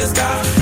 The sky.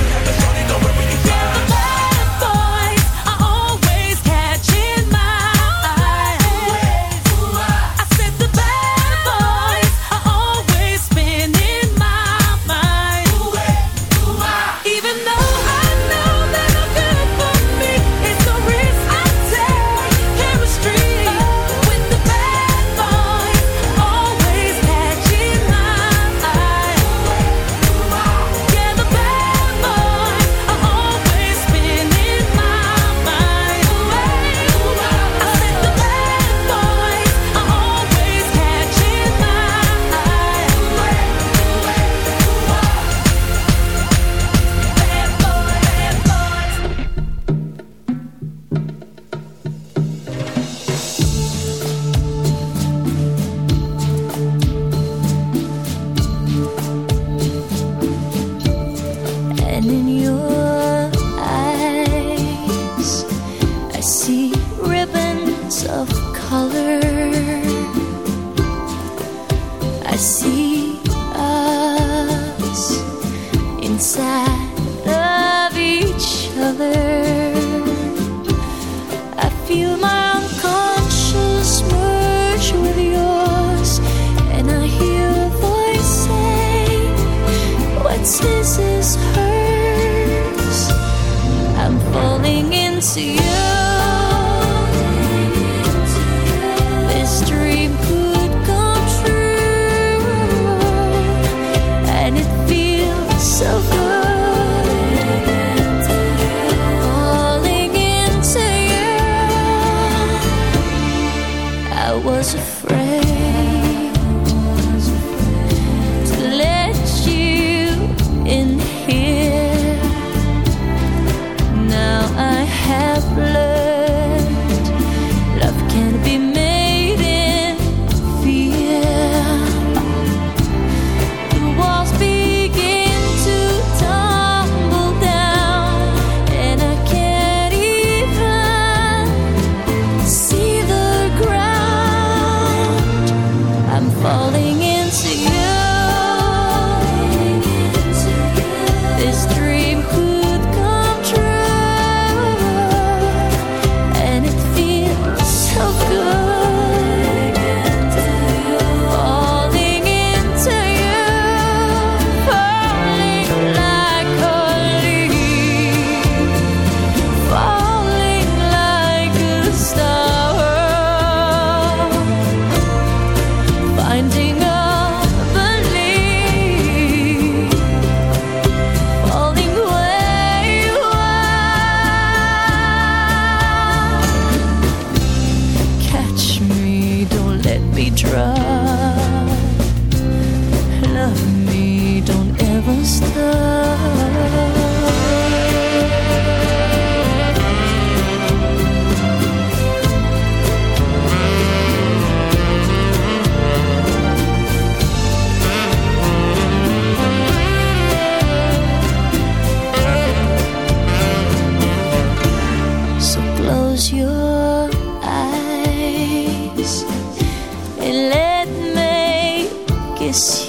Was afraid esse.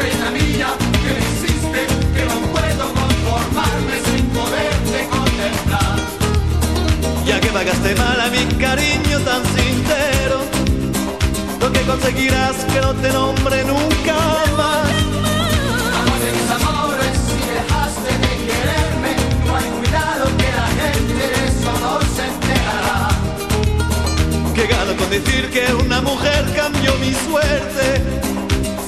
reina mía, que me hiciste, que no puedo conformarme sin poderte contemplar. Ya que pagaste mal a mi cariño tan sincero, lo que conseguirás que no te nombre nunca más. Amor de mis amores, si dejaste de quererme, no hay cuidado que la gente de eso no se enterará. Que gano con decir que una mujer cambió mi suerte.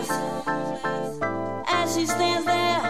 As she stands there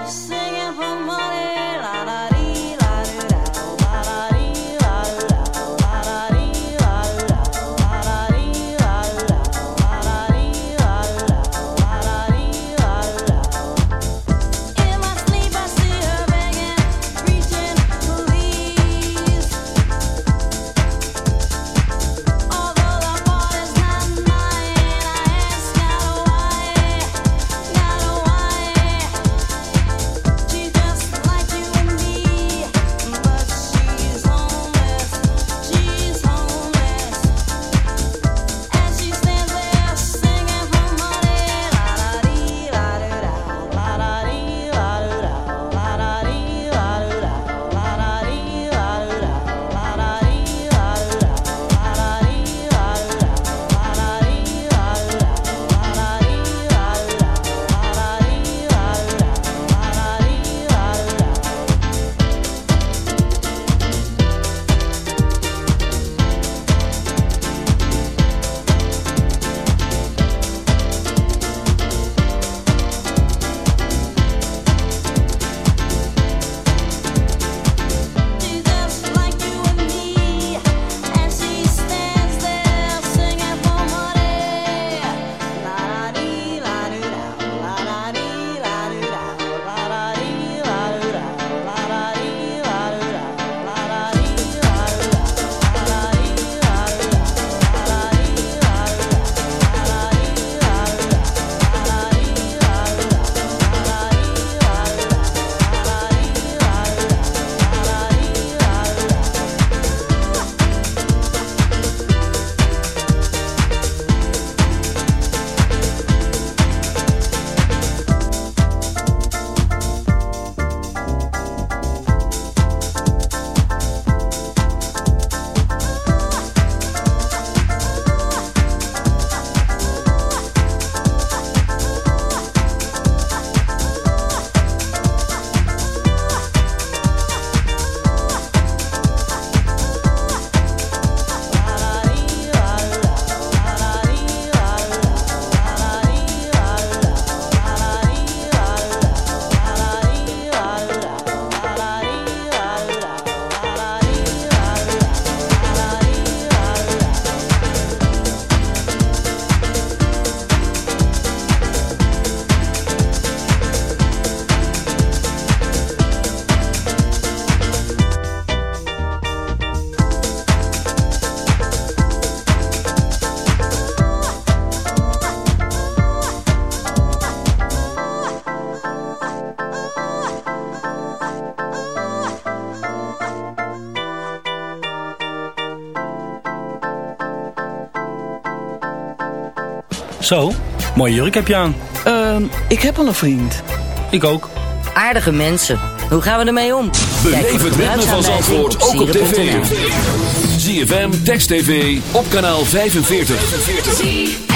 Mooie jurk heb je aan. Uh, ik heb al een vriend. Ik ook. Aardige mensen. Hoe gaan we ermee om? Beleef het ritme van Zandvoort ook op tv. ZFM, Text TV, op kanaal 45. 45.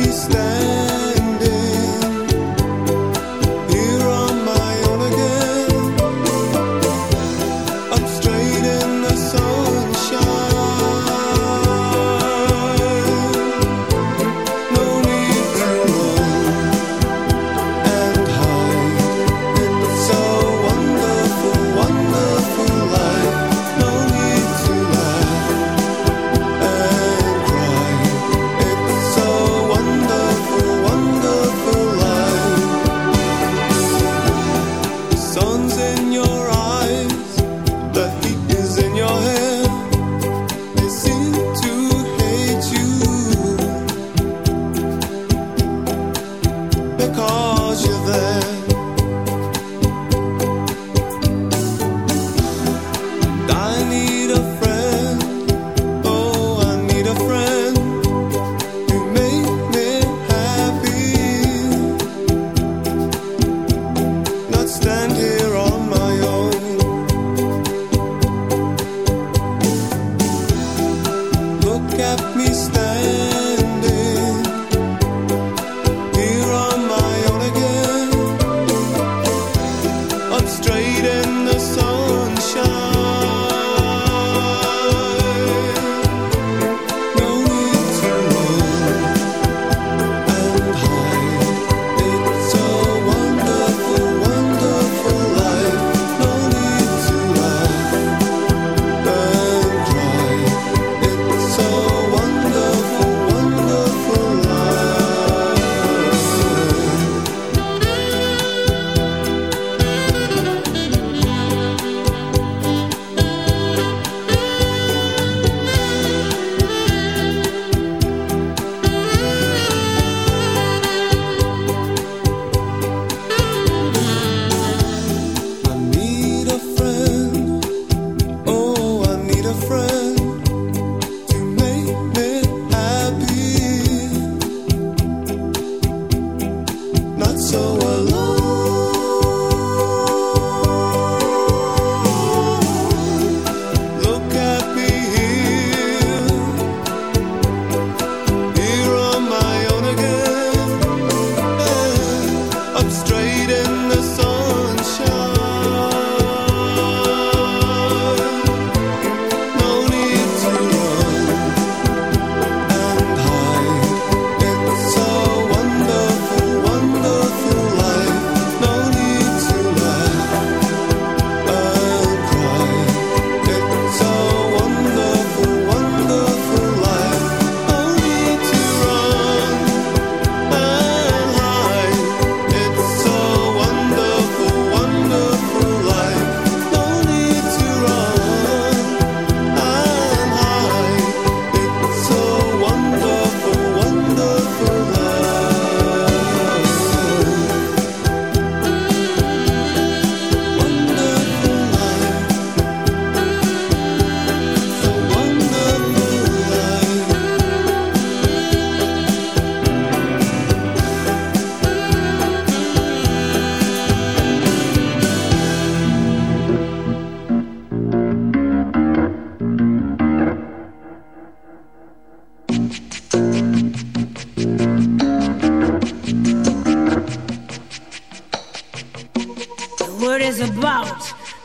we stand.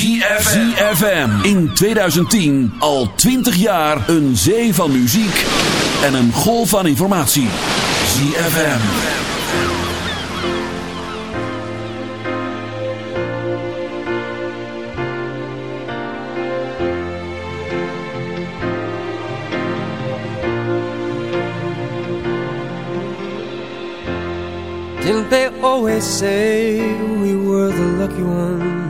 ZFM. In 2010 al 20 jaar een zee van muziek en een golf van informatie. ZFM. Didn't they always say we were the lucky ones?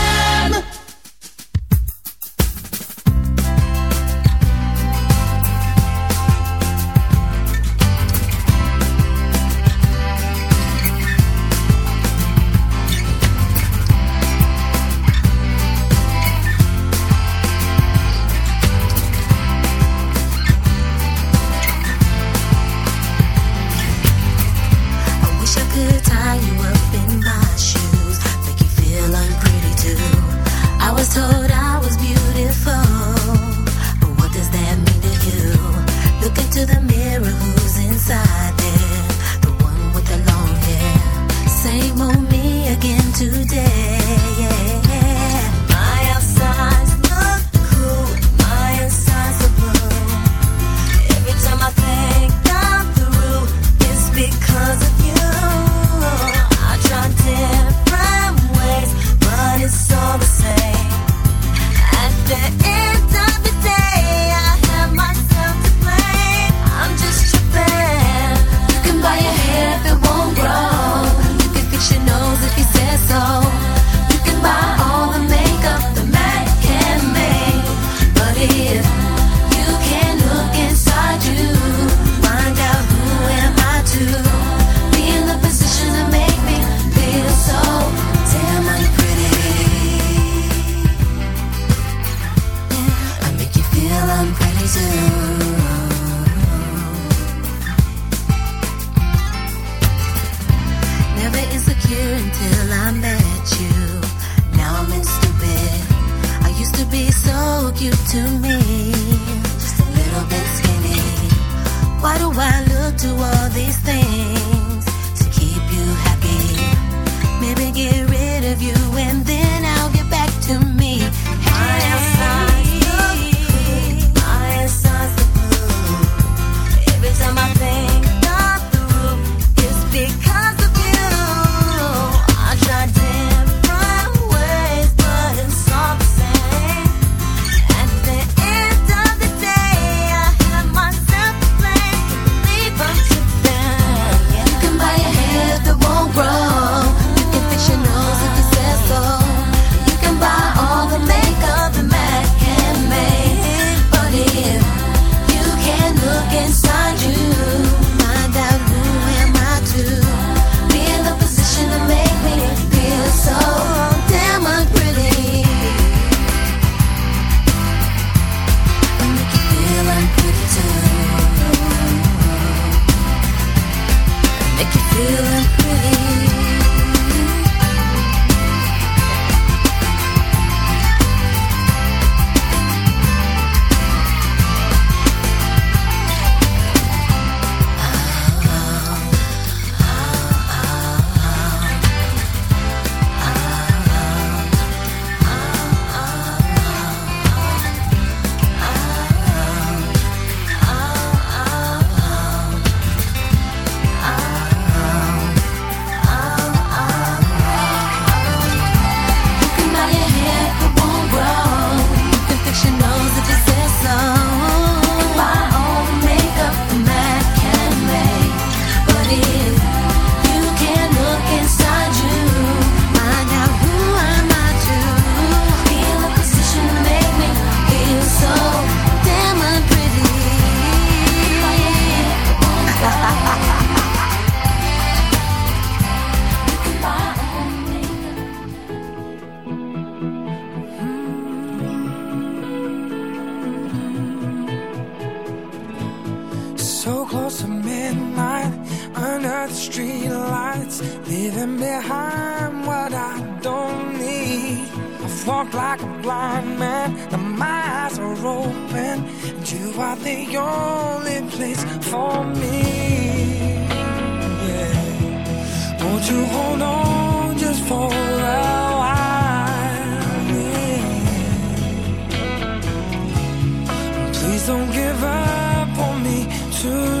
Please don't give up on me tonight.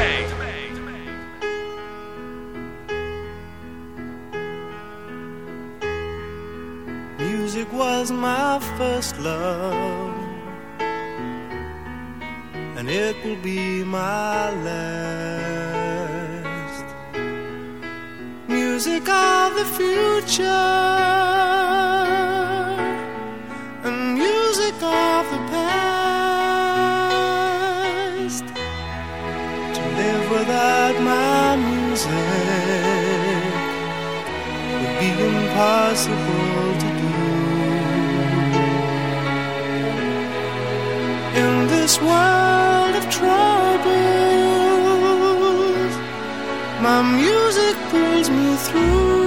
through.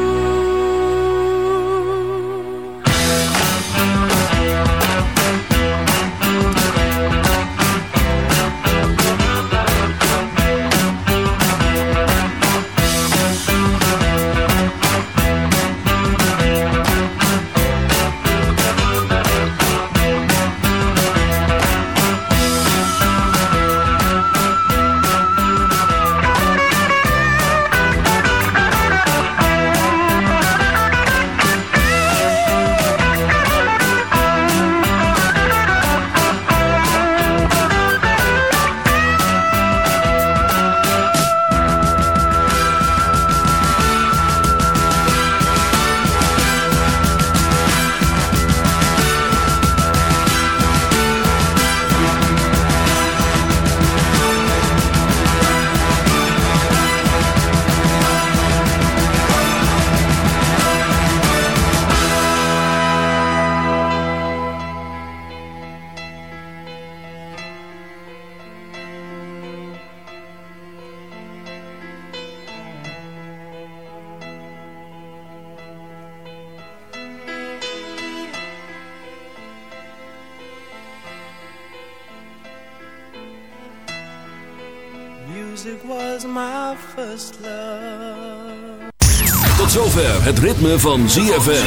van ZFM.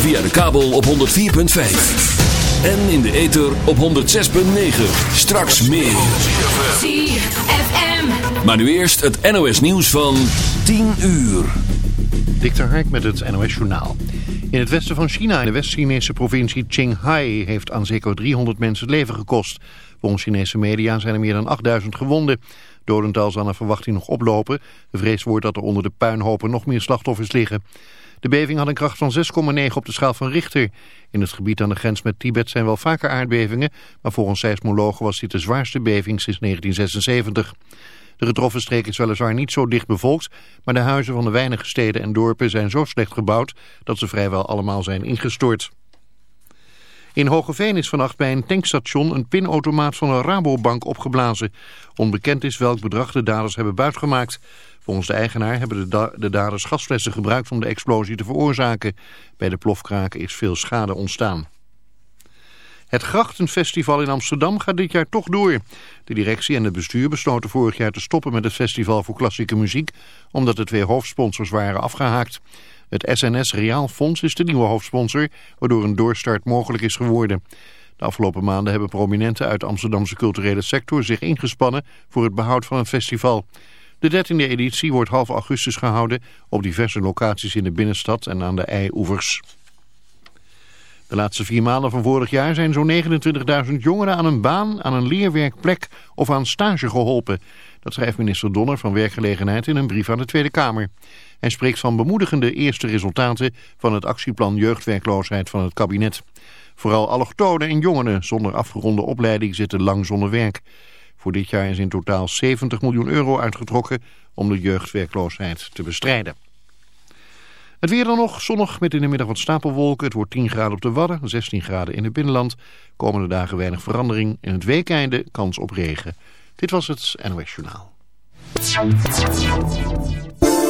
Via de kabel op 104.5. En in de ether op 106.9. Straks meer. ZFM. Maar nu eerst het NOS nieuws van 10 uur. Dikter Hark met het NOS journaal. In het westen van China, in de West-Chinese provincie Qinghai... heeft aan zeker 300 mensen het leven gekost. Volgens Chinese media zijn er meer dan 8000 gewonden. Dodental zal naar verwachting nog oplopen. De vrees wordt dat er onder de puinhopen nog meer slachtoffers liggen. De beving had een kracht van 6,9 op de schaal van Richter. In het gebied aan de grens met Tibet zijn wel vaker aardbevingen, maar volgens seismologen was dit de zwaarste beving sinds 1976. De getroffen streek is weliswaar niet zo dicht bevolkt, maar de huizen van de weinige steden en dorpen zijn zo slecht gebouwd dat ze vrijwel allemaal zijn ingestort. In Hogeveen is vannacht bij een tankstation een pinautomaat van een Rabobank opgeblazen. Onbekend is welk bedrag de daders hebben buitgemaakt. Volgens de eigenaar hebben de, de daders gasflessen gebruikt om de explosie te veroorzaken. Bij de plofkraken is veel schade ontstaan. Het Grachtenfestival in Amsterdam gaat dit jaar toch door. De directie en het bestuur besloten vorig jaar te stoppen met het festival voor klassieke muziek, omdat de twee hoofdsponsors waren afgehaakt. Het SNS Reaal Fonds is de nieuwe hoofdsponsor, waardoor een doorstart mogelijk is geworden. De afgelopen maanden hebben prominenten uit de Amsterdamse culturele sector zich ingespannen voor het behoud van het festival. De dertiende editie wordt half augustus gehouden op diverse locaties in de binnenstad en aan de eioevers. De laatste vier maanden van vorig jaar zijn zo'n 29.000 jongeren aan een baan, aan een leerwerkplek of aan stage geholpen. Dat schrijft minister Donner van Werkgelegenheid in een brief aan de Tweede Kamer. Hij spreekt van bemoedigende eerste resultaten van het actieplan jeugdwerkloosheid van het kabinet. Vooral allochtonen en jongeren zonder afgeronde opleiding zitten lang zonder werk. Voor dit jaar is in totaal 70 miljoen euro uitgetrokken om de jeugdwerkloosheid te bestrijden. Het weer dan nog, zonnig met in de middag wat stapelwolken. Het wordt 10 graden op de Wadden, 16 graden in het binnenland. Komende dagen weinig verandering. In het weekeinde kans op regen. Dit was het NOS Journaal.